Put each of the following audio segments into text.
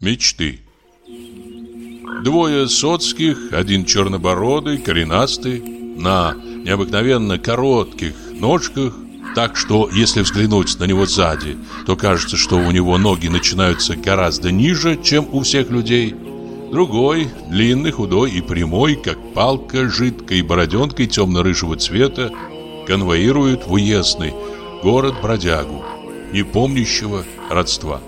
Мечты Двое соцких, один чернобородый, коренастый, на необыкновенно коротких ножках, так что, если взглянуть на него сзади, то кажется, что у него ноги начинаются гораздо ниже, чем у всех людей. Другой, длинный, худой и прямой, как палка, жидкой бороденкой темно-рыжего цвета, конвоирует в уездный город-бродягу, не помнящего родства.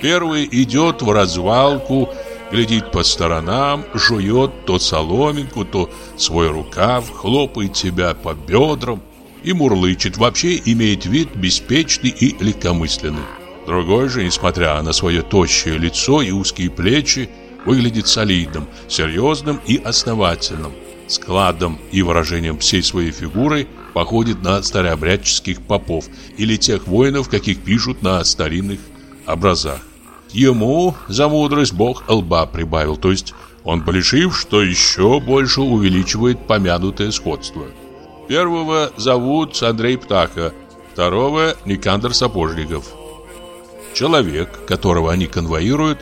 Первый идет в развалку, глядит по сторонам, жует то соломинку, то свой рукав, хлопает себя по бедрам и мурлычет, вообще имеет вид беспечный и легкомысленный. Другой же, несмотря на свое тощее лицо и узкие плечи, выглядит солидным, серьезным и основательным. Складом и выражением всей своей фигуры походит на старообрядческих попов или тех воинов, каких пишут на старинных образах. Ему за мудрость Бог лба прибавил, то есть он полишив, что еще больше увеличивает помянутое сходство. Первого зовут Андрей Птаха, второго Никандр Сапожников. Человек, которого они конвоируют,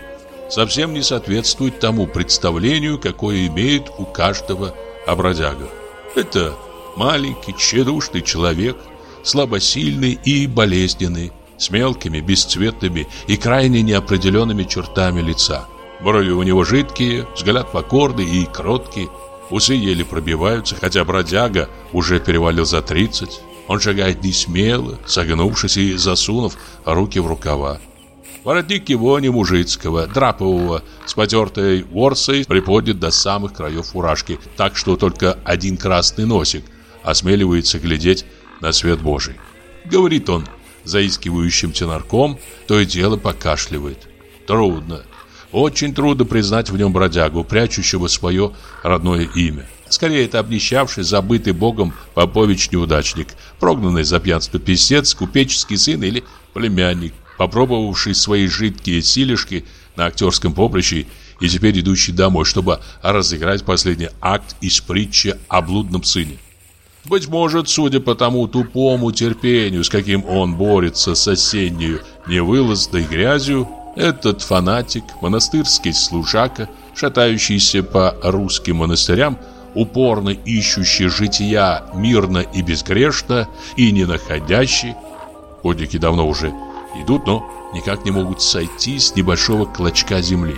совсем не соответствует тому представлению, какое имеет у каждого о бродягах. Это маленький, тщедушный человек, слабосильный и болезненный, с мелкими, бесцветными и крайне неопределенными чертами лица. Брови у него жидкие, взгляд покорный и кроткий, усы еле пробиваются, хотя бродяга уже перевалил за 30. Он шагает не смело, согнувшись и засунув руки в рукава. Воротник его не мужицкого, драпового, с потертой ворсой приподнят до самых краев фуражки, так что только один красный носик осмеливается глядеть на свет Божий. Говорит он, заискивающим тенарком, то и дело покашливает. Трудно, очень трудно признать в нем бродягу, прячущего свое родное имя. Скорее, это обнищавший, забытый богом попович-неудачник, прогнанный за пьянство писец, купеческий сын или племянник, попробовавший свои жидкие силишки на актерском поприще и теперь идущий домой, чтобы разыграть последний акт из притчи о блудном сыне. Быть может, судя по тому тупому терпению, с каким он борется с осенней невылазной грязью, этот фанатик, монастырский служака, шатающийся по русским монастырям, упорно ищущий жития мирно и безгрешно и не находящий, Ходники давно уже идут, но никак не могут сойти с небольшого клочка земли.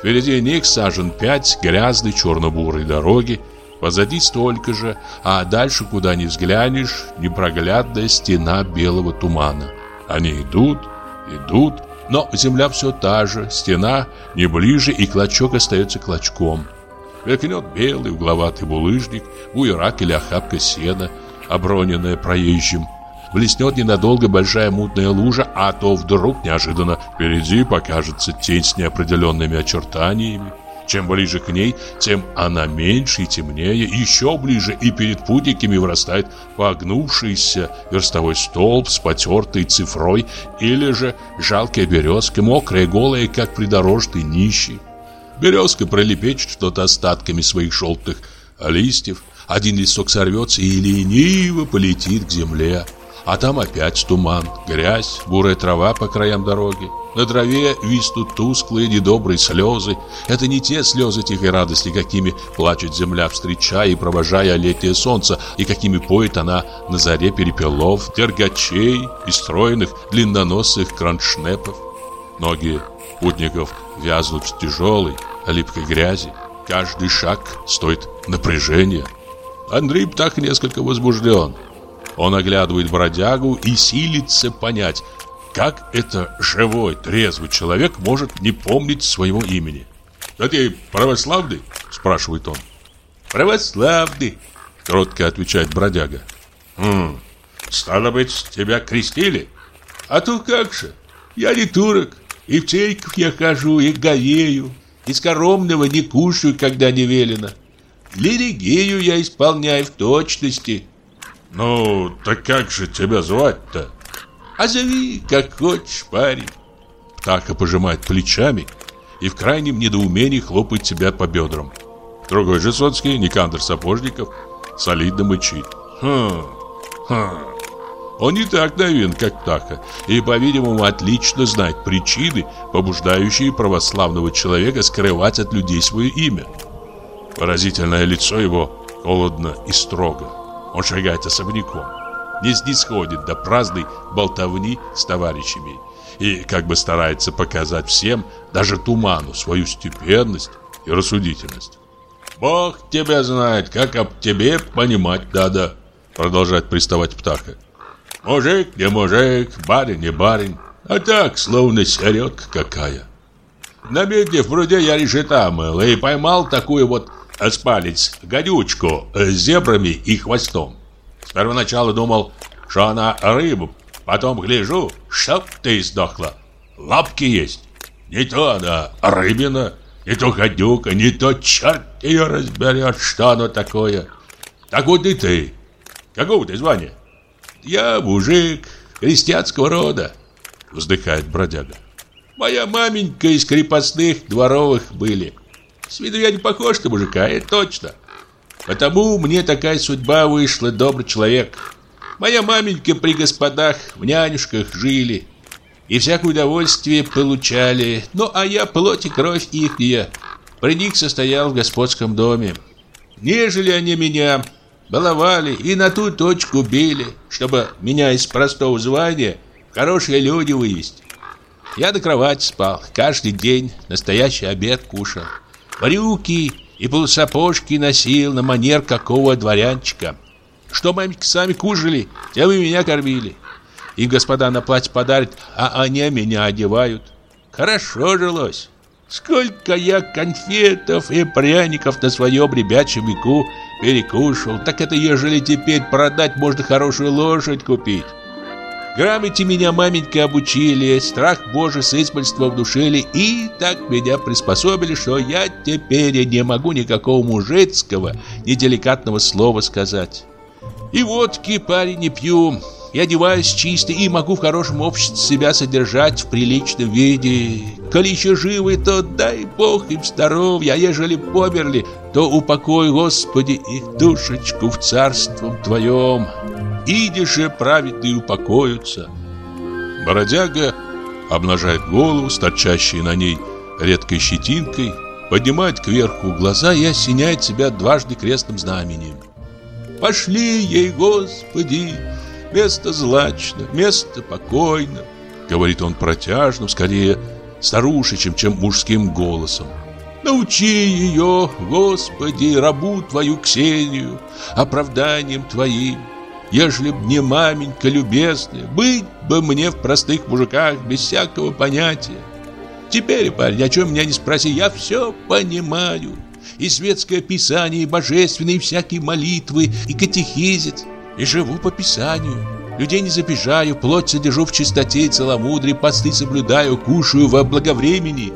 Впереди них сажен пять грязной черно-бурой дороги, Позади столько же, а дальше, куда ни взглянешь, непроглядная стена белого тумана. Они идут, идут, но земля все та же, стена не ближе, и клочок остается клочком. Мелькнет белый угловатый булыжник, буерак или охапка сена, оброненная проезжим. Блеснет ненадолго большая мутная лужа, а то вдруг неожиданно впереди покажется тень с неопределенными очертаниями. Чем ближе к ней, тем она меньше и темнее, еще ближе, и перед путниками вырастает погнувшийся верстовой столб с потертой цифрой или же жалкая березка, мокрая, голая, как придорожный нищий. Березка пролепечет что-то остатками своих желтых листьев, один листок сорвется и лениво полетит к земле. А там опять туман, грязь, бурая трава по краям дороги. На траве виснут тусклые недобрые слезы. Это не те слезы тихой радости, какими плачет земля, встречая и провожая летнее солнце, и какими поет она на заре перепелов, дергачей и стройных длинноносых кроншнепов. Ноги путников вязнут в тяжелой, липкой грязи. Каждый шаг стоит напряжения. Андрей так несколько возбужден. Он оглядывает бродягу и силится понять, как это живой, трезвый человек может не помнить своего имени. «А ты православный?» – спрашивает он. «Православный», – кротко отвечает бродяга. «Хм, стало быть, тебя крестили?» «А то как же, я не турок, и в церковь я хожу, и говею, и скоромного не кушаю, когда не велено. Лиригею я исполняю в точности». «Ну, так как же тебя звать-то?» А зови, как хочешь, парень. Птаха пожимает плечами и в крайнем недоумении хлопает себя по бедрам. Другой же Соцкий, Никандр Сапожников, солидно мычит. Хм, хм. Он не так наивен, как Птаха, и, по-видимому, отлично знает причины, побуждающие православного человека скрывать от людей свое имя. Поразительное лицо его холодно и строго. Он шагает особняком, не снисходит до праздной болтовни с товарищами и как бы старается показать всем, даже туману, свою степенность и рассудительность. «Бог тебя знает, как об тебе понимать надо», продолжает приставать птаха. «Мужик не мужик, барин не барин, а так, словно середка какая». На медне в пруде я решета мыл и поймал такую вот спалец, гадючку с зебрами и хвостом. С первоначала думал, что она рыба, потом гляжу, чтоб ты сдохла. Лапки есть. Не то она рыбина, не то гадюка, не то черт ее разберет, что оно такое. Так вот и ты. Какого ты звания? Я мужик крестьянского рода, вздыхает бродяга. Моя маменька из крепостных дворовых были. С виду я не похож на мужика, это точно. Потому мне такая судьба вышла, добрый человек. Моя маменька при господах в нянюшках жили и всякое удовольствие получали. Ну, а я плоть и кровь ихняя. При них состоял в господском доме. Нежели они меня баловали и на ту точку били, чтобы меня из простого звания хорошие люди вывести. Я до кровати спал, каждый день настоящий обед кушал. Брюки и полусапожки носил на манер какого дворянчика. Что маменьки сами кушали, тем и меня кормили. И господа на платье подарят, а они меня одевают. Хорошо жилось. Сколько я конфетов и пряников на своем ребячьем веку перекушал, так это ежели теперь продать, можно хорошую лошадь купить. Грамоте меня маменька обучили, страх Божий с избольства внушили и так меня приспособили, что я теперь не могу никакого мужицкого, неделикатного слова сказать. И водки, парень, не пью, я одеваюсь чисто и могу в хорошем обществе себя содержать в приличном виде. Коли еще живы, то дай Бог им здоровья, а ежели померли, то упокой, Господи, их душечку в царством Твоем. Иди же, праведные упокоятся. Бородяга обнажает голову с на ней редкой щетинкой, поднимает кверху глаза и осеняет себя дважды крестным знамением. «Пошли ей, Господи!» Место злачно, место покойно, говорит он протяжным, скорее старушечим, чем мужским голосом. Научи ее, Господи, рабу Твою Ксению, оправданием Твоим. Ежели б не маменька любезная, быть бы мне в простых мужиках без всякого понятия. Теперь, парень, о чем меня не спроси, я все понимаю. И светское писание, и божественные всякие молитвы, и катехизец. И живу по Писанию. Людей не забежаю, плоть содержу в чистоте и целомудрии, посты соблюдаю, кушаю во благовремени.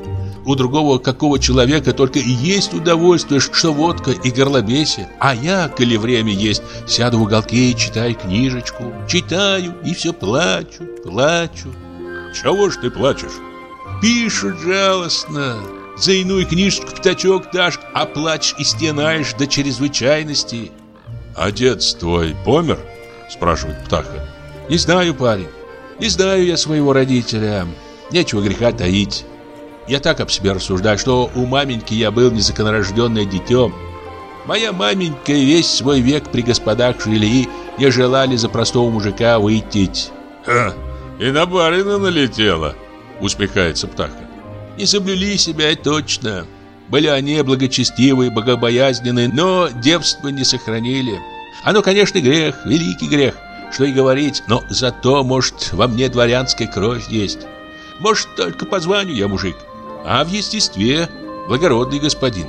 У другого какого человека только и есть удовольствие, что водка и горлобесие. А я, коли время есть, сяду в уголке и читаю книжечку. Читаю и все плачу, плачу. Чего ж ты плачешь? Пишут жалостно. За иную книжечку пятачок дашь, а плачешь и стенаешь до чрезвычайности. «Отец твой помер?» – спрашивает Птаха. «Не знаю, парень. Не знаю я своего родителя. Нечего греха таить. Я так об себе рассуждаю, что у маменьки я был незаконорожденное дитё. Моя маменька весь свой век при господах жили и не желали за простого мужика выйти. «Ха, и на барина налетела», — усмехается Птаха. «Не соблюли себя, точно. Были они благочестивые, богобоязненные, но девство не сохранили. Оно, конечно, грех, великий грех, что и говорить, но зато, может, во мне дворянская кровь есть. Может, только по званию я мужик, а в естестве благородный господин.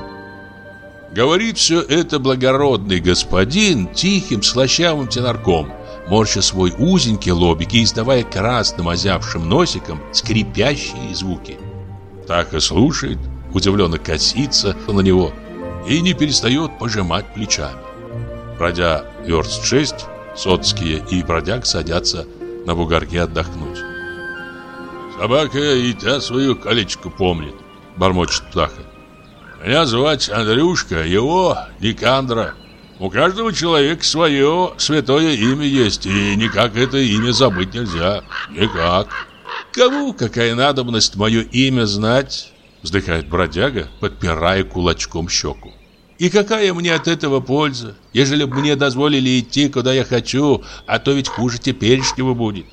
Говорит все это благородный господин тихим, слащавым тенарком, морща свой узенький лобик и издавая красным озявшим носиком скрипящие звуки. Так и слушает, удивленно косится на него и не перестает пожимать плечами. Пройдя верст шесть, соцкие и бродяг садятся на бугорке отдохнуть. «Собака и та свою колечко помнит», — бормочет птаха. «Меня звать Андрюшка, его Никандра. У каждого человека свое святое имя есть, и никак это имя забыть нельзя. Никак. Кому какая надобность мое имя знать? Вздыхает бродяга, подпирая кулачком щеку. И какая мне от этого польза, ежели бы мне дозволили идти, куда я хочу, а то ведь хуже теперешнего будет.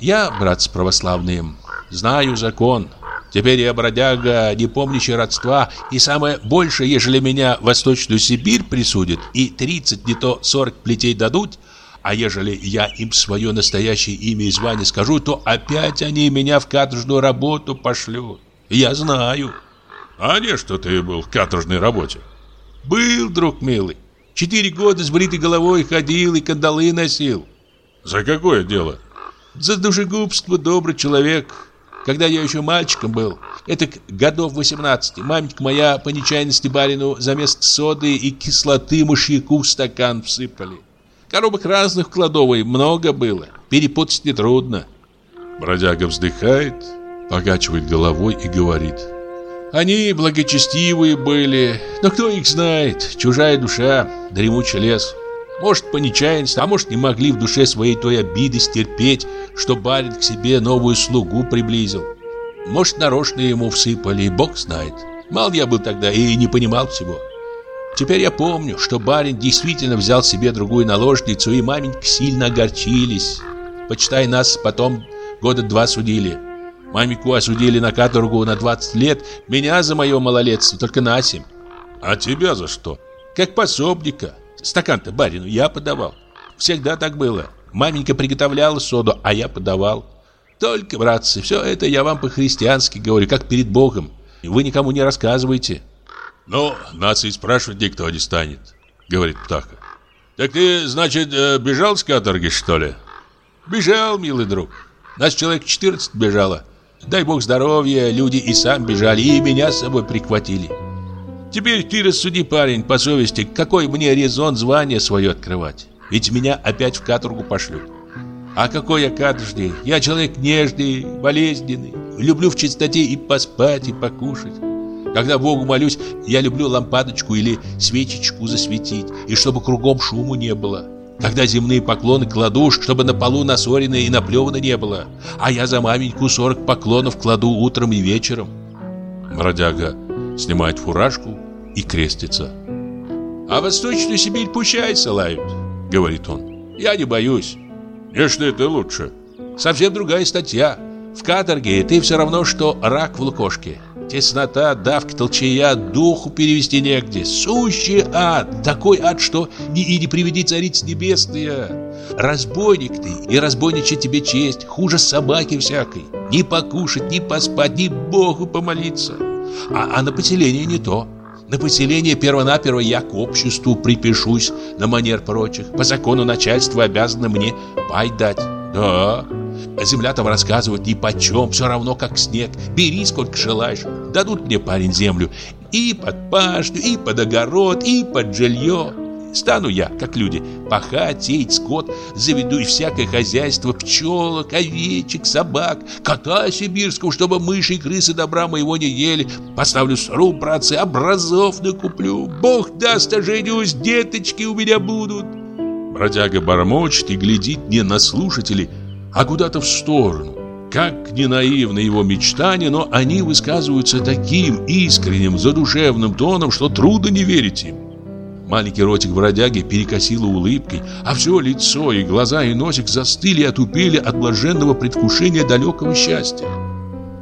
Я, братцы православные, знаю закон. Теперь я бродяга, не помнящий родства, и самое большее, ежели меня в Восточную Сибирь присудят, и 30, не то 40 плетей дадут, а ежели я им свое настоящее имя и звание скажу, то опять они меня в каторжную работу пошлют. Я знаю. А не что ты был в каторжной работе? Был, друг милый. Четыре года с бритой головой ходил и кандалы носил. За какое дело? За душегубство, добрый человек. Когда я еще мальчиком был, это годов 18, маменька моя по нечаянности барину за место соды и кислоты мышьяку в стакан всыпали. Коробок разных в кладовой много было, перепутать нетрудно. Бродяга вздыхает, покачивает головой и говорит – они благочестивые были, но кто их знает, чужая душа, дремучий лес. Может, по нечаянности, а может, не могли в душе своей той обиды стерпеть, что барин к себе новую слугу приблизил. Может, нарочно ему всыпали, и бог знает. Мал я был тогда и не понимал всего. Теперь я помню, что барин действительно взял себе другую наложницу, и маменька сильно огорчились. Почитай, нас потом года два судили. Мамику осудили на каторгу на 20 лет, меня за мое малолетство только на 7. А тебя за что? Как пособника. Стакан-то барину я подавал. Всегда так было. Маменька приготовляла соду, а я подавал. Только, братцы, все это я вам по-христиански говорю, как перед Богом. Вы никому не рассказывайте. Ну, нас и спрашивать никто не станет, говорит Птаха. Так ты, значит, э, бежал с каторги, что ли? Бежал, милый друг. Нас человек 14 бежало. Дай бог здоровья, люди и сам бежали, и меня с собой прихватили. Теперь ты рассуди, парень, по совести, какой мне резон звание свое открывать? Ведь меня опять в каторгу пошлют. А какой я каторжный? Я человек нежный, болезненный. Люблю в чистоте и поспать, и покушать. Когда Богу молюсь, я люблю лампадочку или свечечку засветить, и чтобы кругом шуму не было. Когда земные поклоны кладу, чтобы на полу насорено и наплевано не было. А я за маменьку сорок поклонов кладу утром и вечером. Бродяга снимает фуражку и крестится. А Восточную Сибирь пущай ссылают, говорит он. Я не боюсь. Не что это лучше. Совсем другая статья. В каторге ты все равно, что рак в лукошке. Теснота, давка, толчая, духу перевести негде. Сущий ад, такой ад, что ни и не приведи цариц небесная. Разбойник ты, и разбойничать тебе честь, хуже собаки всякой. Ни покушать, ни поспать, ни Богу помолиться. А, а на поселение не то. На поселение первонаперво я к обществу припишусь на манер прочих. По закону начальство обязано мне пай дать. Да, Земля там рассказывать ни почем, все равно как снег. Бери сколько желаешь. Дадут мне, парень, землю и под пашню, и под огород, и под жилье. Стану я, как люди, пахать, сеять скот, заведу и всякое хозяйство, пчелок, овечек, собак, кота сибирского, чтобы мыши и крысы добра моего не ели. Поставлю сруб, братцы, образов накуплю. Бог даст, оженюсь, деточки у меня будут. Бродяга бормочет и глядит не на слушателей, а куда-то в сторону. Как не наивны его мечтания, но они высказываются таким искренним, задушевным тоном, что трудно не верить им. Маленький ротик бродяги перекосило улыбкой, а все лицо и глаза и носик застыли и отупели от блаженного предвкушения далекого счастья.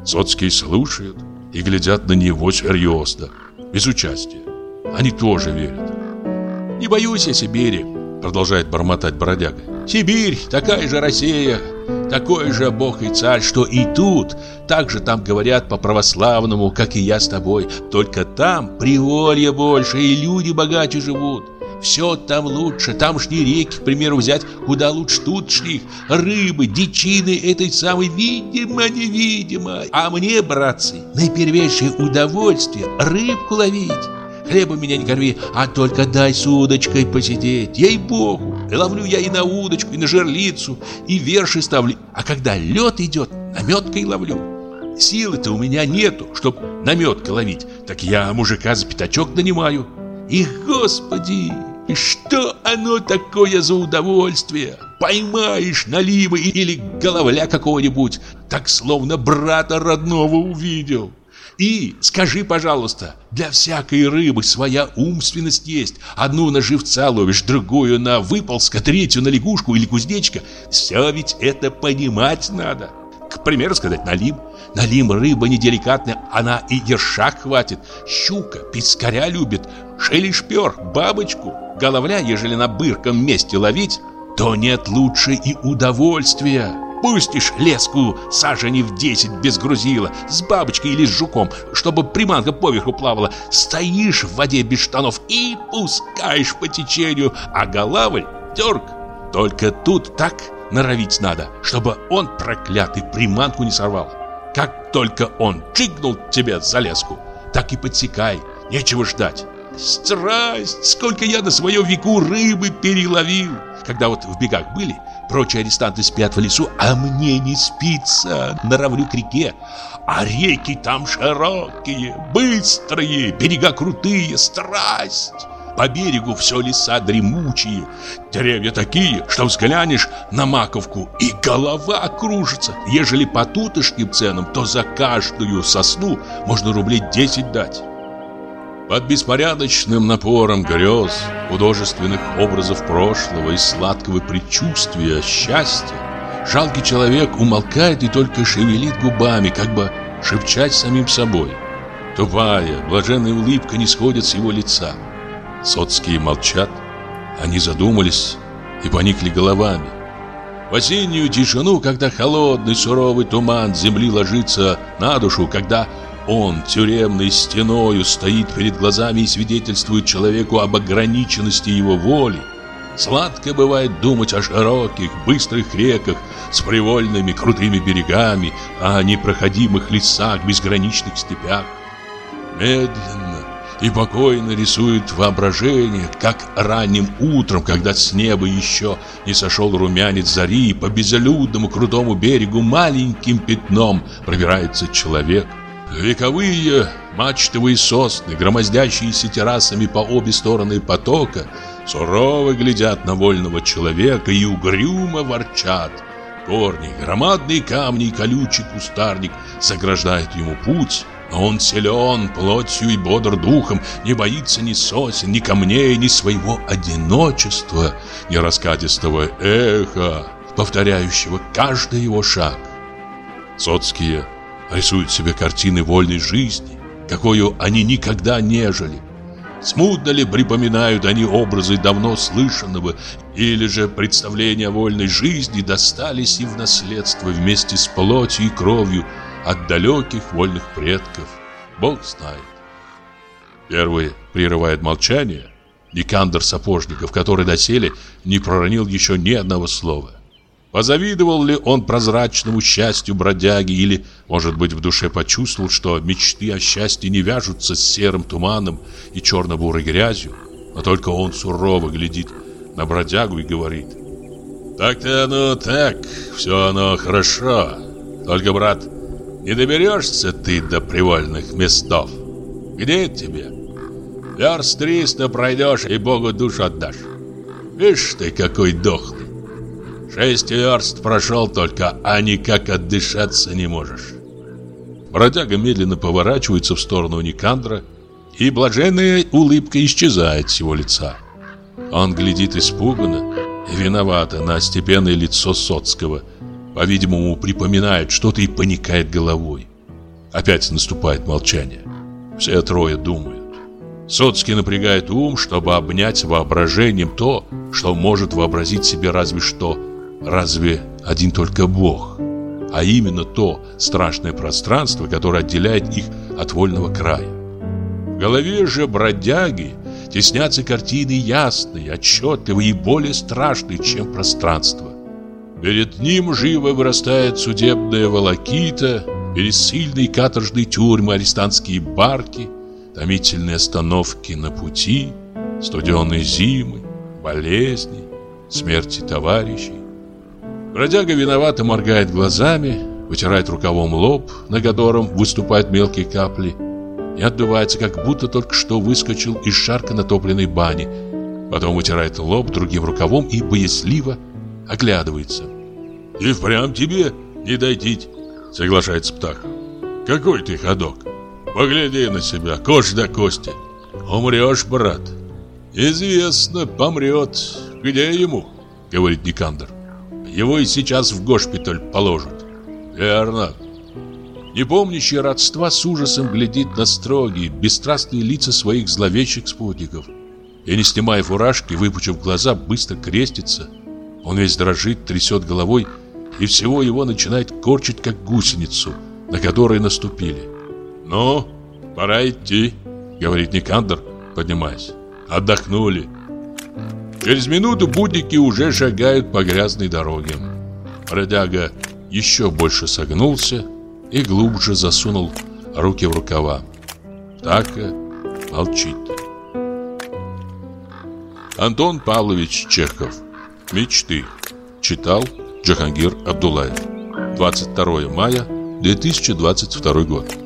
Соцкие слушают и глядят на него серьезно, без участия. Они тоже верят. «Не боюсь я Сибири», — продолжает бормотать бродяга. «Сибирь, такая же Россия, такой же Бог и Царь, что и тут, так же там говорят по-православному, как и я с тобой. Только там приволье больше, и люди богаче живут. Все там лучше, тамшние реки, к примеру, взять куда лучше тутшних. Рыбы, дичины этой самой видимо-невидимо. А мне, братцы, наипервейшее удовольствие рыбку ловить. Хлеба меня не корми, а только дай с удочкой посидеть, ей-богу. Ловлю я и на удочку, и на жерлицу, и верши ставлю. А когда лед идет, наметкой ловлю. Силы-то у меня нету, чтоб наметкой ловить. Так я мужика за пятачок нанимаю. И, господи, что оно такое за удовольствие? Поймаешь налива или головля какого-нибудь, так словно брата родного увидел. И скажи, пожалуйста, для всякой рыбы своя умственность есть. Одну на живца ловишь, другую на выползка, третью на лягушку или кузнечка. Все ведь это понимать надо. К примеру сказать, налим. Налим рыба неделикатная, она и ершак хватит. Щука, пескаря любит, шелешпер, бабочку. Головля, ежели на бырком месте ловить, то нет лучше и удовольствия. Пустишь леску сажени в десять без грузила, с бабочкой или с жуком, чтобы приманка поверху плавала. Стоишь в воде без штанов и пускаешь по течению, а голавль дерг. Только тут так норовить надо, чтобы он, проклятый, приманку не сорвал. Как только он чикнул тебе за леску, так и подсекай, нечего ждать. Страсть! Сколько я на своем веку рыбы переловил! Когда вот в бегах были, прочие арестанты спят в лесу, а мне не спится, норовлю к реке. А реки там широкие, быстрые, берега крутые, страсть! По берегу все леса дремучие, деревья такие, что взглянешь на маковку, и голова кружится. Ежели по тутошним ценам, то за каждую сосну можно рублей 10 дать. Под беспорядочным напором грез, художественных образов прошлого и сладкого предчувствия счастья, жалкий человек умолкает и только шевелит губами, как бы шепчать самим собой. Тупая, блаженная улыбка не сходит с его лица. Соцкие молчат, они задумались и поникли головами. В осеннюю тишину, когда холодный суровый туман земли ложится на душу, когда он тюремной стеною стоит перед глазами и свидетельствует человеку об ограниченности его воли, Сладко бывает думать о широких, быстрых реках с привольными крутыми берегами, о непроходимых лесах, безграничных степях. Медленно, и покойно рисует воображение, как ранним утром, когда с неба еще не сошел румянец зари, по безлюдному крутому берегу маленьким пятном пробирается человек. Вековые мачтовые сосны, громоздящиеся террасами по обе стороны потока, сурово глядят на вольного человека и угрюмо ворчат. Корни, громадные камни и колючий кустарник заграждают ему путь, но он силен плотью и бодр духом, не боится ни сосен, ни камней, ни своего одиночества, ни раскатистого эха, повторяющего каждый его шаг. Соцкие рисуют себе картины вольной жизни, какую они никогда не жили. Смутно ли припоминают они образы давно слышанного, или же представления о вольной жизни достались им в наследство вместе с плотью и кровью, от далеких вольных предков. Бог знает. Первый прерывает молчание. Никандр Сапожников, который доселе не проронил еще ни одного слова. Позавидовал ли он прозрачному счастью бродяги или, может быть, в душе почувствовал, что мечты о счастье не вяжутся с серым туманом и черно-бурой грязью, но только он сурово глядит на бродягу и говорит «Так-то оно так, все оно хорошо, только, брат, не доберешься ты до привольных местов. Где тебе? Верст триста пройдешь и Богу душу отдашь. Видишь ты, какой дохлый. Шесть верст прошел только, а никак отдышаться не можешь. Бродяга медленно поворачивается в сторону Никандра, и блаженная улыбка исчезает с его лица. Он глядит испуганно виновато на степенное лицо Соцкого – по-видимому, припоминает что-то и поникает головой. Опять наступает молчание. Все трое думают. Соцкий напрягает ум, чтобы обнять воображением то, что может вообразить себе разве что, разве один только Бог. А именно то страшное пространство, которое отделяет их от вольного края. В голове же бродяги теснятся картины ясные, отчетливые и более страшные, чем пространство. Перед ним живо вырастает судебная волокита, бессильные каторжные тюрьмы, арестантские барки, томительные остановки на пути, студеные зимы, болезни, смерти товарищей. Бродяга виновато моргает глазами, вытирает рукавом лоб, на котором выступают мелкие капли, и отдувается, как будто только что выскочил из шарко натопленной бани. Потом вытирает лоб другим рукавом и боязливо оглядывается. «И впрямь тебе не дойти», — соглашается Птах. «Какой ты ходок? Погляди на себя, кожа до кости. Умрешь, брат». «Известно, помрет. Где ему?» — говорит Никандр. «Его и сейчас в госпиталь положат». «Верно». Не помнящий родства с ужасом глядит на строгие, бесстрастные лица своих зловещих спутников. И не снимая фуражки, выпучив глаза, быстро крестится. Он весь дрожит, трясет головой, и всего его начинает корчить, как гусеницу, на которой наступили. «Ну, пора идти», — говорит Никандр, поднимаясь. «Отдохнули». Через минуту будники уже шагают по грязной дороге. Бродяга еще больше согнулся и глубже засунул руки в рукава. Так молчит. Антон Павлович Чехов. Мечты. Читал Джахангир Абдулаев. 22 мая 2022 год.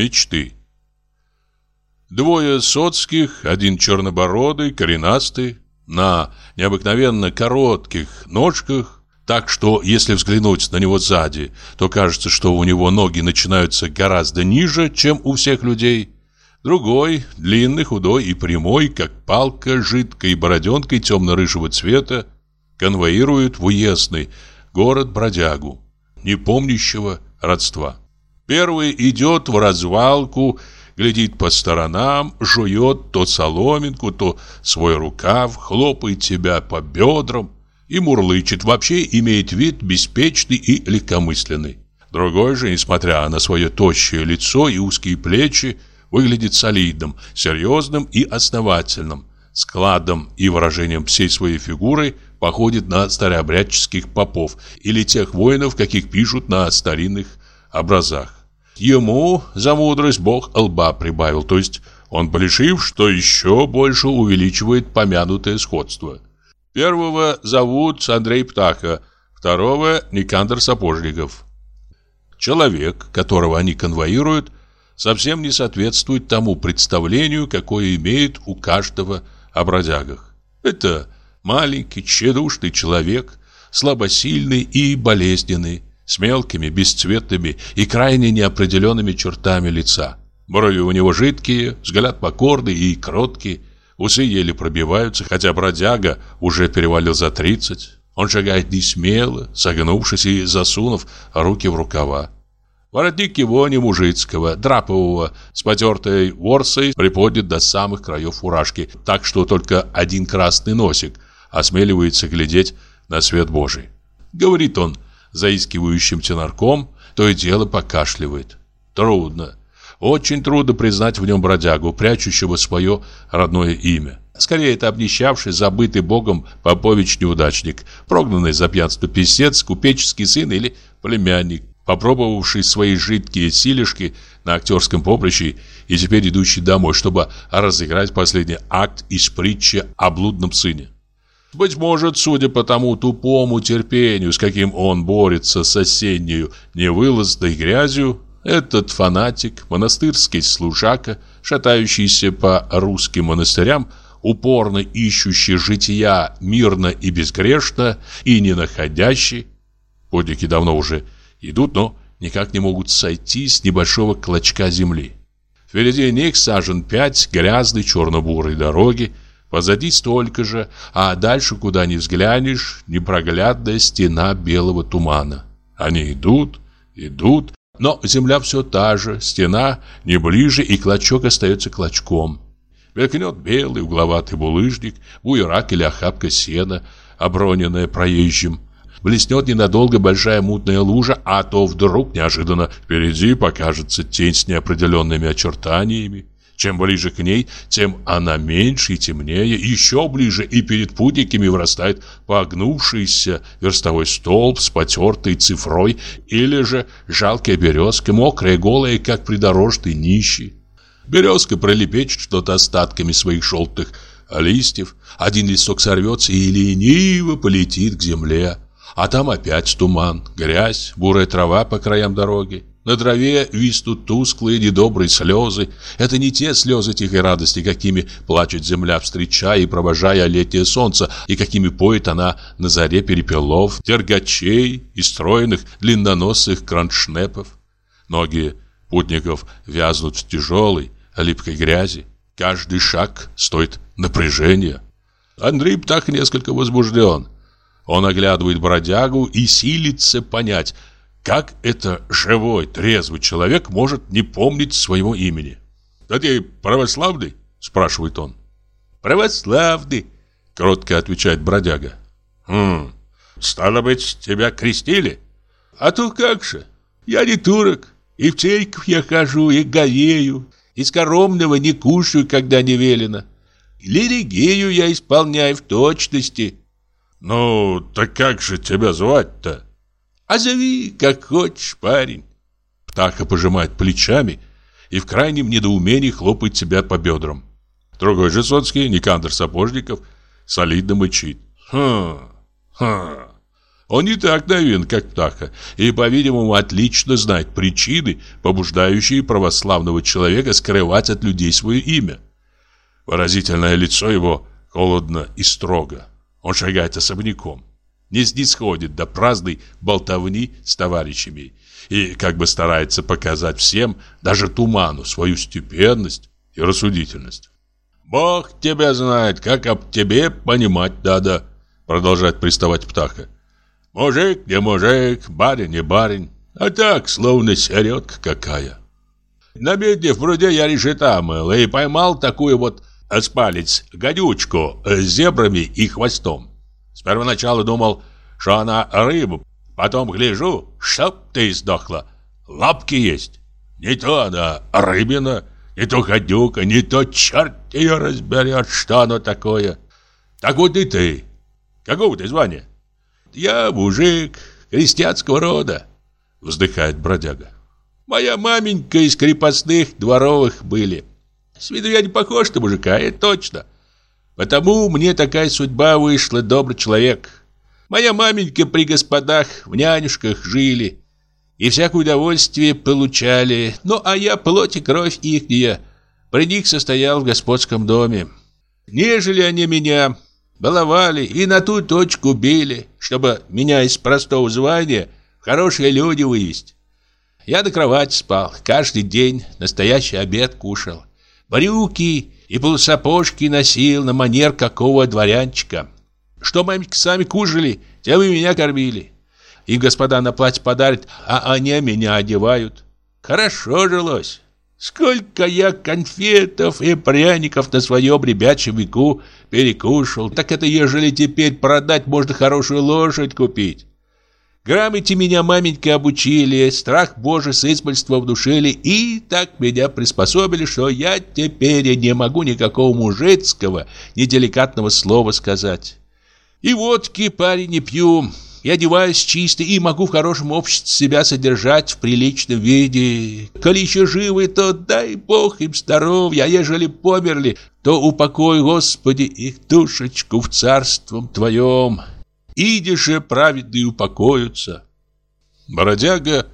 Мечты Двое соцких, один чернобородый, коренастый, на необыкновенно коротких ножках, так что, если взглянуть на него сзади, то кажется, что у него ноги начинаются гораздо ниже, чем у всех людей. Другой, длинный, худой и прямой, как палка, жидкой бороденкой темно-рыжего цвета, конвоирует в уездный город-бродягу, не помнящего родства. Первый идет в развалку, глядит по сторонам, жует то соломинку, то свой рукав, хлопает тебя по бедрам и мурлычет, вообще имеет вид беспечный и легкомысленный. Другой же, несмотря на свое тощее лицо и узкие плечи, выглядит солидным, серьезным и основательным. Складом и выражением всей своей фигуры походит на старообрядческих попов или тех воинов, каких пишут на старинных образах. Ему за мудрость Бог лба прибавил, то есть он полишив, что еще больше увеличивает помянутое сходство. Первого зовут Андрей Птаха, второго Никандр Сапожников. Человек, которого они конвоируют, совсем не соответствует тому представлению, какое имеет у каждого о бродягах. Это маленький, тщедушный человек, слабосильный и болезненный, с мелкими, бесцветными и крайне неопределенными чертами лица. Брови у него жидкие, взгляд покорный и кроткий, усы еле пробиваются, хотя бродяга уже перевалил за тридцать. Он шагает не смело, согнувшись и засунув руки в рукава. Воротник его не мужицкого, драпового, с потертой ворсой приподнят до самых краев фуражки, так что только один красный носик осмеливается глядеть на свет Божий. Говорит он – заискивающим тенарком, то и дело покашливает. Трудно. Очень трудно признать в нем бродягу, прячущего свое родное имя. Скорее, это обнищавший, забытый богом попович-неудачник, прогнанный за пьянство писец, купеческий сын или племянник, попробовавший свои жидкие силишки на актерском поприще и теперь идущий домой, чтобы разыграть последний акт из притчи о блудном сыне. Быть может, судя по тому тупому терпению, с каким он борется с осеннюю невылазной грязью, этот фанатик, монастырский служака, шатающийся по русским монастырям, упорно ищущий жития мирно и безгрешно, и не находящий, подники давно уже идут, но никак не могут сойти с небольшого клочка земли. Впереди них сажен пять грязной черно-бурой дороги, Позади столько же, а дальше, куда ни взглянешь, непроглядная стена белого тумана. Они идут, идут, но земля все та же, стена не ближе, и клочок остается клочком. Мелькнет белый угловатый булыжник, буерак или охапка сена, оброненная проезжим. Блеснет ненадолго большая мутная лужа, а то вдруг неожиданно впереди покажется тень с неопределенными очертаниями. Чем ближе к ней, тем она меньше и темнее, еще ближе, и перед путниками вырастает погнувшийся верстовой столб с потертой цифрой или же жалкая березка, мокрая, голая, как придорожный нищий. Березка пролепечет что-то остатками своих желтых листьев, один листок сорвется и лениво полетит к земле. А там опять туман, грязь, бурая трава по краям дороги. На траве виснут тусклые, недобрые слезы. Это не те слезы тихой радости, какими плачет земля, встречая и провожая летнее солнце, и какими поет она на заре перепелов, тергачей и стройных длинноносых кроншнепов. Ноги путников вязнут в тяжелой, липкой грязи. Каждый шаг стоит напряжения. Андрей Птах несколько возбужден. Он оглядывает бродягу и силится понять – как это живой, трезвый человек может не помнить своего имени? «Да ты православный?» – спрашивает он. «Православный», – кротко отвечает бродяга. «Хм, стало быть, тебя крестили?» «А то как же, я не турок, и в церковь я хожу, и говею, и скоромного не кушаю, когда не велено. Лиригею я исполняю в точности». «Ну, так как же тебя звать-то?» А зови, как хочешь, парень. Птаха пожимает плечами и в крайнем недоумении хлопает себя по бедрам. Другой же Соцкий, Никандр Сапожников, солидно мычит. Хм, хм. Он не так навин, как Птаха, и, по-видимому, отлично знает причины, побуждающие православного человека скрывать от людей свое имя. Выразительное лицо его холодно и строго. Он шагает особняком не снисходит до праздной болтовни с товарищами и как бы старается показать всем, даже туману, свою степенность и рассудительность. «Бог тебя знает, как об тебе понимать надо», продолжает приставать птаха. «Мужик не мужик, барин не барин, а так, словно середка какая». На медне в пруде я решета мыл и поймал такую вот спалец гадючку с зебрами и хвостом. С первоначала думал, что она рыба, потом гляжу, чтоб ты сдохла. Лапки есть. Не то она рыбина, не то гадюка, не то черт ее разберет, что оно такое. Так вот и ты. Какого ты звания? Я мужик крестьянского рода, вздыхает бродяга. Моя маменька из крепостных дворовых были. С виду я не похож на мужика, это точно. Потому мне такая судьба вышла, добрый человек. Моя маменька при господах в нянюшках жили и всякое удовольствие получали. Ну, а я плоть и кровь ихняя. При них состоял в господском доме. Нежели они меня баловали и на ту точку били, чтобы меня из простого звания хорошие люди вывести. Я на кровати спал, каждый день настоящий обед кушал. Брюки и полусапожки носил на манер какого дворянчика. Что мамки сами кушали, тем и меня кормили. И господа на платье подарят, а они меня одевают. Хорошо жилось. Сколько я конфетов и пряников на своем ребячьем веку перекушал. Так это ежели теперь продать, можно хорошую лошадь купить. Грамоте меня маменька обучили, страх Божий с избольства внушили и так меня приспособили, что я теперь не могу никакого мужицкого, неделикатного слова сказать. И водки, парень, не пью, и одеваюсь чисто, и могу в хорошем обществе себя содержать в приличном виде. Коли еще живы, то дай Бог им здоровья, а ежели померли, то упокой, Господи, их душечку в царством Твоем». Иди же, праведные упокоятся. Бородяга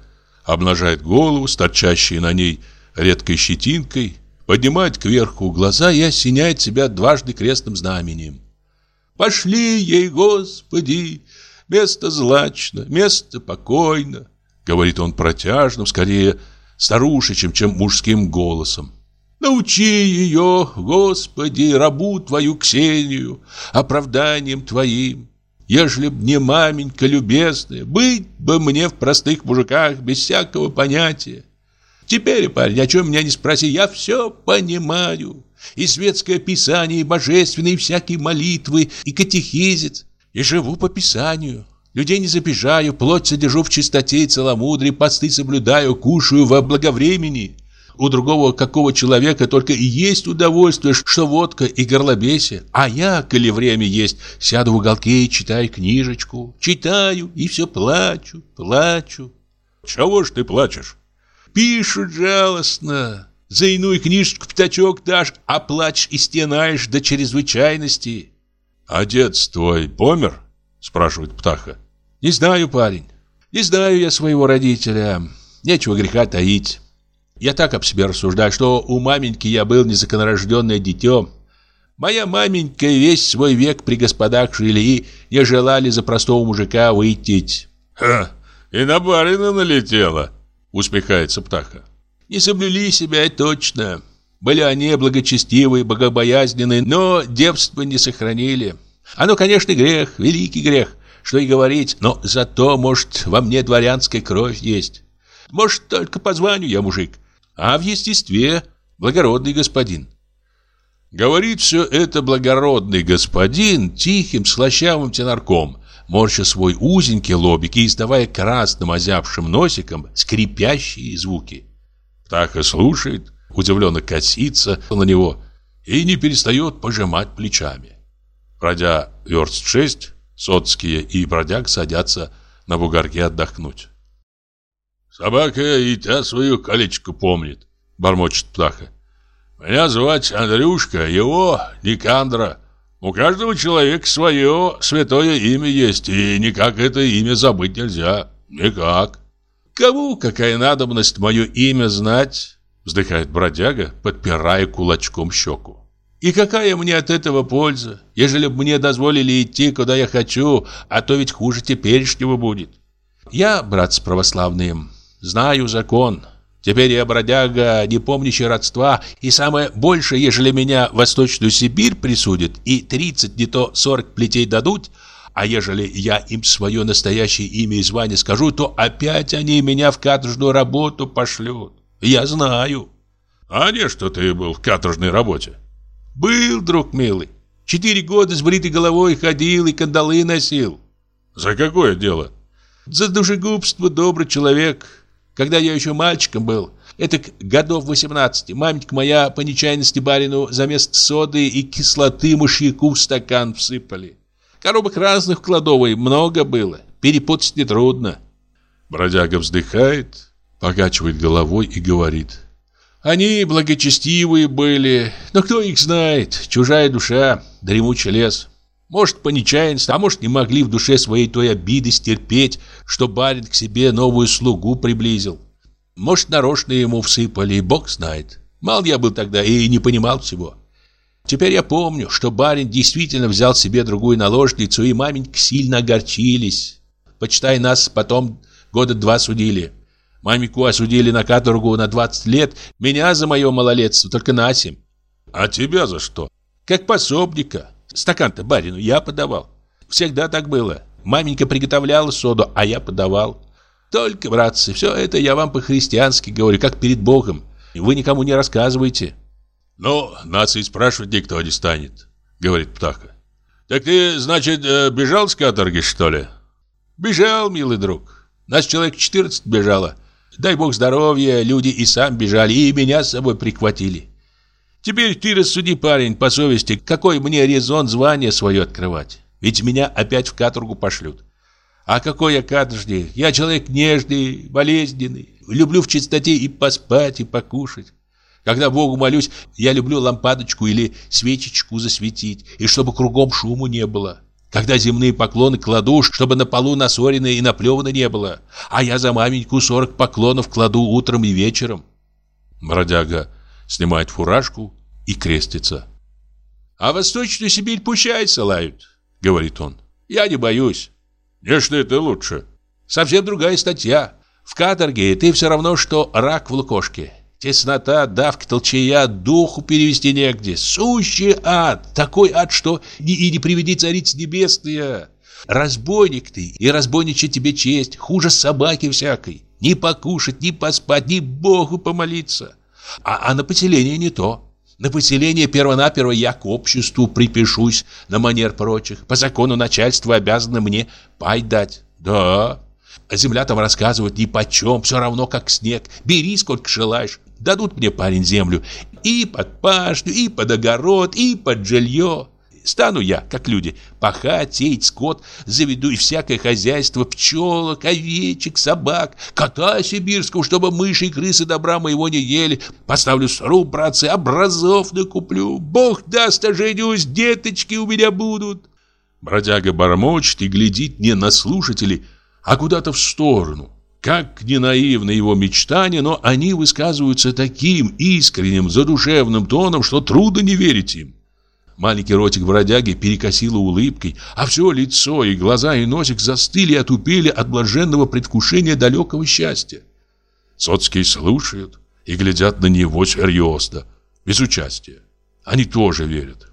обнажает голову торчащей на ней редкой щетинкой, поднимает кверху глаза и осеняет себя дважды крестным знамением. «Пошли ей, Господи! Место злачно, место покойно!» Говорит он протяжным, скорее старушечим, чем мужским голосом. Научи ее, Господи, рабу Твою Ксению, оправданием Твоим. Ежели б не маменька любезная, быть бы мне в простых мужиках без всякого понятия. Теперь, парень, о чем меня не спроси, я все понимаю. И светское писание, и божественные, и всякие молитвы, и катехизец. И живу по писанию. Людей не забежаю, плоть содержу в чистоте и целомудрии, посты соблюдаю, кушаю во благовремени. У другого какого человека только и есть удовольствие, что водка и горлобесие. А я, коли время есть, сяду в уголке и читаю книжечку. Читаю и все плачу, плачу. Чего ж ты плачешь? Пишут жалостно. За иную книжечку пятачок дашь, а плачешь и стенаешь до чрезвычайности. Отец твой помер? Спрашивает Птаха. Не знаю, парень. Не знаю я своего родителя. Нечего греха таить. Я так об себе рассуждаю, что у маменьки я был незаконорожденное дитё. Моя маменька весь свой век при господах жили и не желали за простого мужика выйти. Ха, и на барина налетела, усмехается Птаха. Не соблюли себя точно. Были они благочестивые, богобоязненные, но девство не сохранили. Оно, конечно, грех, великий грех, что и говорить, но зато, может, во мне дворянская кровь есть. Может, только по званию я мужик, а в естестве благородный господин. Говорит все это благородный господин тихим, слащавым тенарком, морща свой узенький лобик и издавая красным озябшим носиком скрипящие звуки. И слушает, удивленно косится на него и не перестает пожимать плечами. Пройдя верст шесть, соцкие и бродяг садятся на бугорке отдохнуть. Собака и та свою колечко помнит, бормочет птаха. Меня звать Андрюшка, его Никандра. У каждого человека свое святое имя есть, и никак это имя забыть нельзя. Никак. Кому какая надобность мое имя знать? Вздыхает бродяга, подпирая кулачком щеку. И какая мне от этого польза, ежели бы мне дозволили идти, куда я хочу, а то ведь хуже теперешнего будет. Я, братцы православные, Знаю закон. Теперь я бродяга, не помнящий родства, и самое большее, ежели меня в Восточную Сибирь присудят и 30, не то 40 плетей дадут, а ежели я им свое настоящее имя и звание скажу, то опять они меня в каторжную работу пошлют. Я знаю. А не что ты был в каторжной работе? Был, друг милый. Четыре года с бритой головой ходил и кандалы носил. За какое дело? За душегубство, добрый человек. Когда я еще мальчиком был, это годов 18, маменька моя по нечаянности барину за место соды и кислоты мышьяку в стакан всыпали. Коробок разных в кладовой много было, перепутать нетрудно. Бродяга вздыхает, покачивает головой и говорит. Они благочестивые были, но кто их знает, чужая душа, дремучий лес. Может, по нечаянности, а может, не могли в душе своей той обиды стерпеть, что барин к себе новую слугу приблизил. Может, нарочно ему всыпали, и бог знает. Мал я был тогда и не понимал всего. Теперь я помню, что барин действительно взял себе другую наложницу, и маменька сильно огорчились. Почитай, нас потом года два судили. Маменьку осудили на каторгу на 20 лет, меня за мое малолетство только на 7. А тебя за что? Как пособника. Стакан-то барину я подавал. Всегда так было. Маменька приготовляла соду, а я подавал. Только, братцы, все это я вам по-христиански говорю, как перед Богом. Вы никому не рассказывайте. Ну, нас и спрашивать никто не станет, говорит Птаха. Так ты, значит, э, бежал с каторги, что ли? Бежал, милый друг. Нас человек 14 бежало. Дай бог здоровья, люди и сам бежали, и меня с собой прихватили. Теперь ты рассуди, парень, по совести, какой мне резон звание свое открывать? Ведь меня опять в каторгу пошлют. А какой я каторжник? Я человек нежный, болезненный. Люблю в чистоте и поспать, и покушать. Когда Богу молюсь, я люблю лампадочку или свечечку засветить, и чтобы кругом шуму не было. Когда земные поклоны кладу, чтобы на полу насорено и наплевано не было. А я за маменьку сорок поклонов кладу утром и вечером. Бродяга снимает фуражку и крестится. «А Восточную Сибирь пущай ссылают», — говорит он. «Я не боюсь». «Не что это лучше». «Совсем другая статья. В каторге ты все равно, что рак в лукошке. Теснота, давка, толчая, духу перевести негде. Сущий ад. Такой ад, что и, не приведи царица небесная. Разбойник ты, и разбойничать тебе честь, хуже собаки всякой. Ни покушать, ни поспать, ни Богу помолиться. А, а на поселение не то. На поселение первонаперво я к обществу припишусь на манер прочих. По закону начальство обязано мне пай дать. Да, а земля там рассказывать ни почем, все равно как снег. Бери сколько желаешь. Дадут мне, парень, землю и под пашню, и под огород, и под жилье. Стану я, как люди, пахать, сеять скот, заведу и всякое хозяйство, пчелок, овечек, собак, кота сибирского, чтобы мыши и крысы добра моего не ели. Поставлю сруб, братцы, образов накуплю. Бог даст, оженюсь, деточки у меня будут. Бродяга бормочет и глядит не на слушателей, а куда-то в сторону. Как не наивны его мечтания, но они высказываются таким искренним, задушевным тоном, что трудно не верить им. Маленький ротик бродяги перекосило улыбкой, а все лицо и глаза и носик застыли и отупели от блаженного предвкушения далекого счастья. Соцкие слушают и глядят на него серьезно, без участия. Они тоже верят.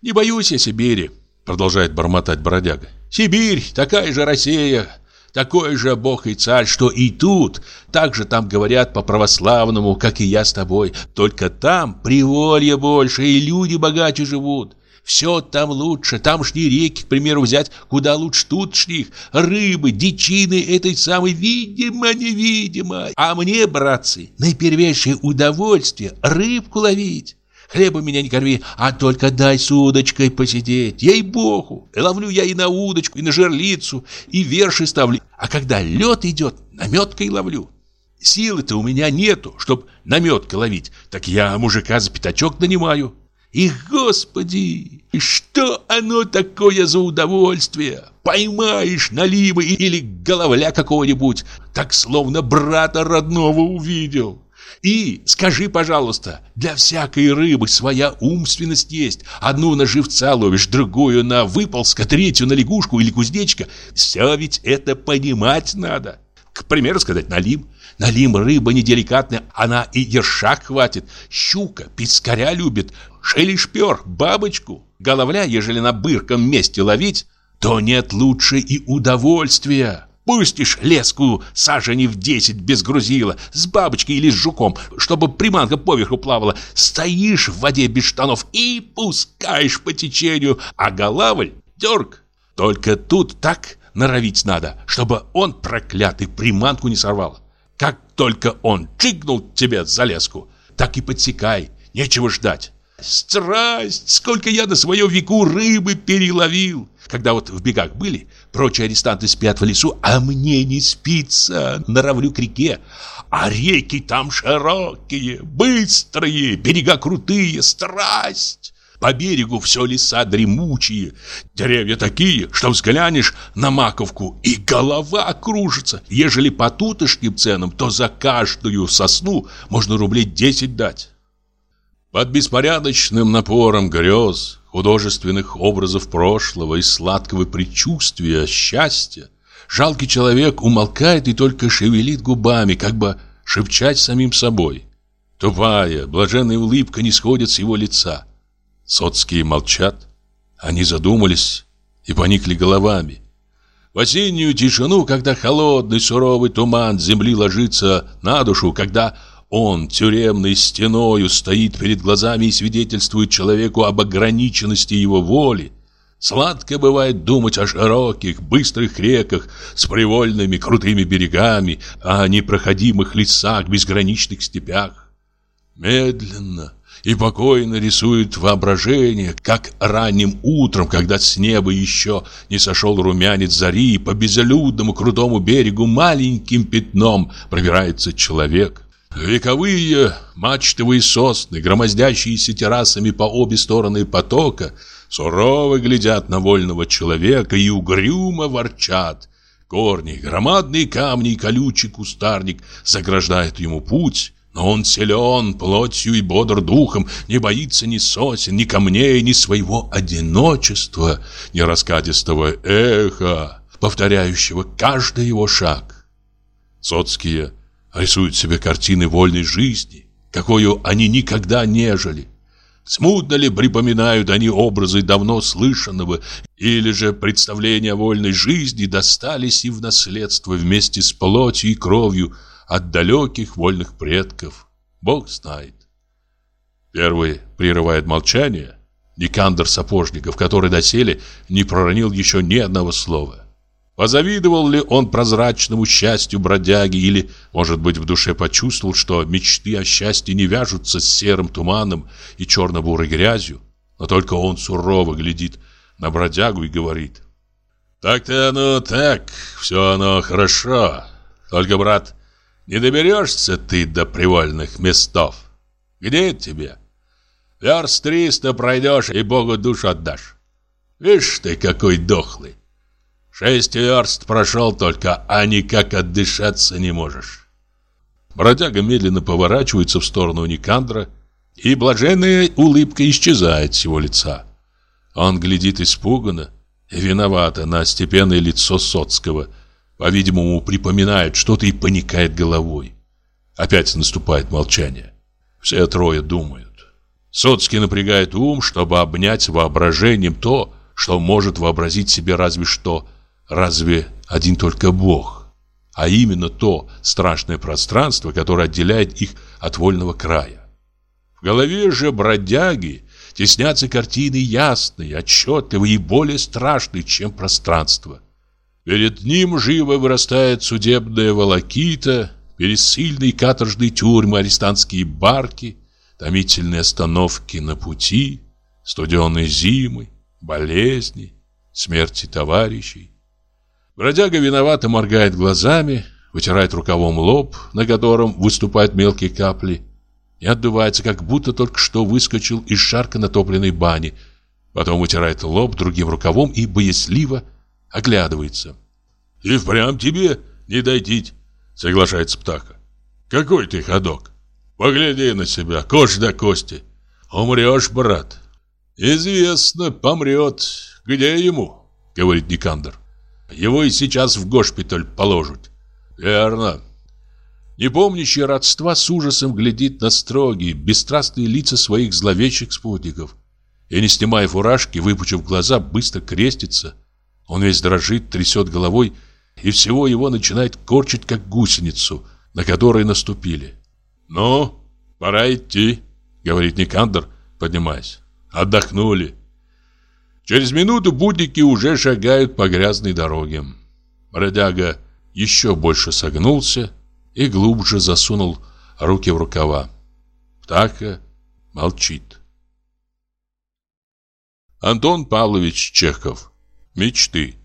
«Не боюсь я Сибири», — продолжает бормотать бродяга. «Сибирь, такая же Россия, такой же бог и царь, что и тут. Так же там говорят по-православному, как и я с тобой. Только там приволье больше, и люди богаче живут. Все там лучше. Тамшние реки, к примеру, взять куда лучше тутшних. Рыбы, дичины этой самой видимо-невидимо. А мне, братцы, наипервейшее удовольствие рыбку ловить. Хлеба меня не корми, а только дай с удочкой посидеть. Ей-богу, ловлю я и на удочку, и на жерлицу, и верши ставлю. А когда лед идет, наметкой ловлю. Силы-то у меня нету, чтоб наметкой ловить, так я мужика за пятачок нанимаю. И, господи, что оно такое за удовольствие? Поймаешь налива или головля какого-нибудь, так словно брата родного увидел. И скажи, пожалуйста, для всякой рыбы своя умственность есть. Одну на живца ловишь, другую на выползка, третью на лягушку или кузнечка. Все ведь это понимать надо. К примеру сказать, налим. Налим рыба неделикатная, она и ершак хватит. Щука, пескаря любит, шелешпер, бабочку. Головля, ежели на бырком месте ловить, то нет лучше и удовольствия. Пустишь леску сажени в десять без грузила, с бабочкой или с жуком, чтобы приманка поверху плавала. Стоишь в воде без штанов и пускаешь по течению, а голавль дерг. Только тут так норовить надо, чтобы он, проклятый, приманку не сорвал. Как только он чикнул тебе за леску, так и подсекай, нечего ждать. Страсть! Сколько я на своем веку рыбы переловил! Когда вот в бегах были, прочие арестанты спят в лесу, а мне не спится, норовлю к реке. А реки там широкие, быстрые, берега крутые, страсть! По берегу все леса дремучие, деревья такие, что взглянешь на маковку, и голова кружится. Ежели по тутошним ценам, то за каждую сосну можно рублей десять дать. Под беспорядочным напором грез, художественных образов прошлого и сладкого предчувствия счастья, жалкий человек умолкает и только шевелит губами, как бы шепчать самим собой. Тупая, блаженная улыбка не сходит с его лица. Соцкие молчат, они задумались и поникли головами. В осеннюю тишину, когда холодный суровый туман земли ложится на душу, когда он тюремной стеною стоит перед глазами и свидетельствует человеку об ограниченности его воли. Сладко бывает думать о широких, быстрых реках с привольными крутыми берегами, о непроходимых лесах, безграничных степях. Медленно и покойно рисует воображение, как ранним утром, когда с неба еще не сошел румянец зари, по безлюдному крутому берегу маленьким пятном пробирается человек. Вековые мачтовые сосны, громоздящиеся террасами по обе стороны потока, сурово глядят на вольного человека и угрюмо ворчат. Корни, громадные камни и колючий кустарник заграждают ему путь, но он силен плотью и бодр духом, не боится ни сосен, ни камней, ни своего одиночества, ни раскатистого эха, повторяющего каждый его шаг. Соцкие рисуют себе картины вольной жизни, какую они никогда не жили. Смутно ли припоминают они образы давно слышанного, или же представления о вольной жизни достались им в наследство вместе с плотью и кровью от далеких вольных предков? Бог знает. Первый прерывает молчание. Никандр Сапожников, который доселе не проронил еще ни одного слова. Позавидовал ли он прозрачному счастью бродяги или, может быть, в душе почувствовал, что мечты о счастье не вяжутся с серым туманом и черно-бурой грязью, но только он сурово глядит на бродягу и говорит «Так-то оно так, все оно хорошо, только, брат, не доберешься ты до привольных местов. Где тебе? Верст триста пройдешь и Богу душу отдашь. Видишь ты, какой дохлый. Шесть верст прошел только, а никак отдышаться не можешь. Бродяга медленно поворачивается в сторону Никандра, и блаженная улыбка исчезает с его лица. Он глядит испуганно виновато на степенное лицо Соцкого, по-видимому, припоминает что-то и поникает головой. Опять наступает молчание. Все трое думают. Соцкий напрягает ум, чтобы обнять воображением то, что может вообразить себе разве что разве один только Бог, а именно то страшное пространство, которое отделяет их от вольного края. В голове же бродяги теснятся картины ясные, отчетливые и более страшные, чем пространство. Перед ним живо вырастает судебная волокита, пересыльные каторжные тюрьмы, арестантские барки, томительные остановки на пути, студеные зимы, болезни, смерти товарищей. Бродяга виновато моргает глазами, вытирает рукавом лоб, на котором выступают мелкие капли, и отдувается, как будто только что выскочил из шарка натопленной бани. Потом вытирает лоб другим рукавом и боязливо оглядывается. «И впрямь тебе не дойти», — соглашается Птаха. «Какой ты ходок! Погляди на себя, кош до кости. Умрешь, брат». «Известно, помрет. Где ему?» — говорит Никандр. Его и сейчас в госпиталь положат. Верно. Не помнящий родства с ужасом глядит на строгие, бесстрастные лица своих зловещих спутников. И, не снимая фуражки, выпучив глаза, быстро крестится. Он весь дрожит, трясет головой, и всего его начинает корчить, как гусеницу, на которой наступили. «Ну, пора идти», — говорит Никандр, поднимаясь. «Отдохнули. Через минуту будники уже шагают по грязной дороге. Бродяга еще больше согнулся и глубже засунул руки в рукава. Птаха молчит. Антон Павлович Чехов. Мечты.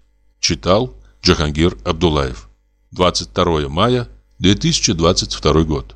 Читал Джахангир Абдулаев. 22 мая 2022 год.